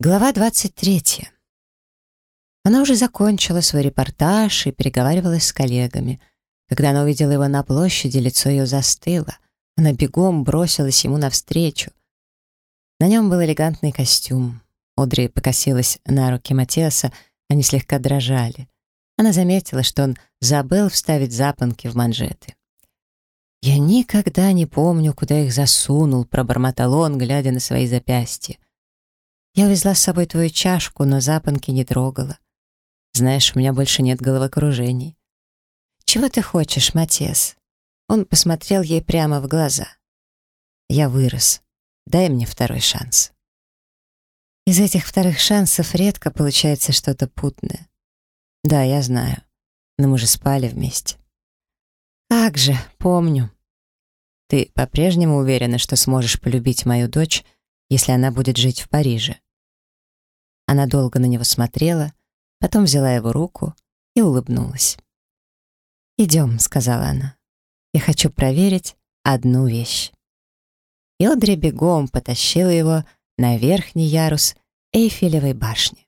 Глава 23. Она уже закончила свой репортаж и переговаривалась с коллегами. Когда она увидела его на площади, лицо ее застыло. Она бегом бросилась ему навстречу. На нем был элегантный костюм. Одри покосилась на руки Матеаса, они слегка дрожали. Она заметила, что он забыл вставить запонки в манжеты. «Я никогда не помню, куда их засунул», — пробормотал он, глядя на свои запястья. Я увезла с собой твою чашку, но запонки не трогала. Знаешь, у меня больше нет головокружений. Чего ты хочешь, Матес? Он посмотрел ей прямо в глаза. Я вырос. Дай мне второй шанс. Из этих вторых шансов редко получается что-то путное. Да, я знаю. Но мы же спали вместе. Как же, помню. Ты по-прежнему уверена, что сможешь полюбить мою дочь, если она будет жить в Париже?» Она долго на него смотрела, потом взяла его руку и улыбнулась. «Идем», — сказала она. «Я хочу проверить одну вещь». И Одри бегом потащила его на верхний ярус Эйфелевой башни.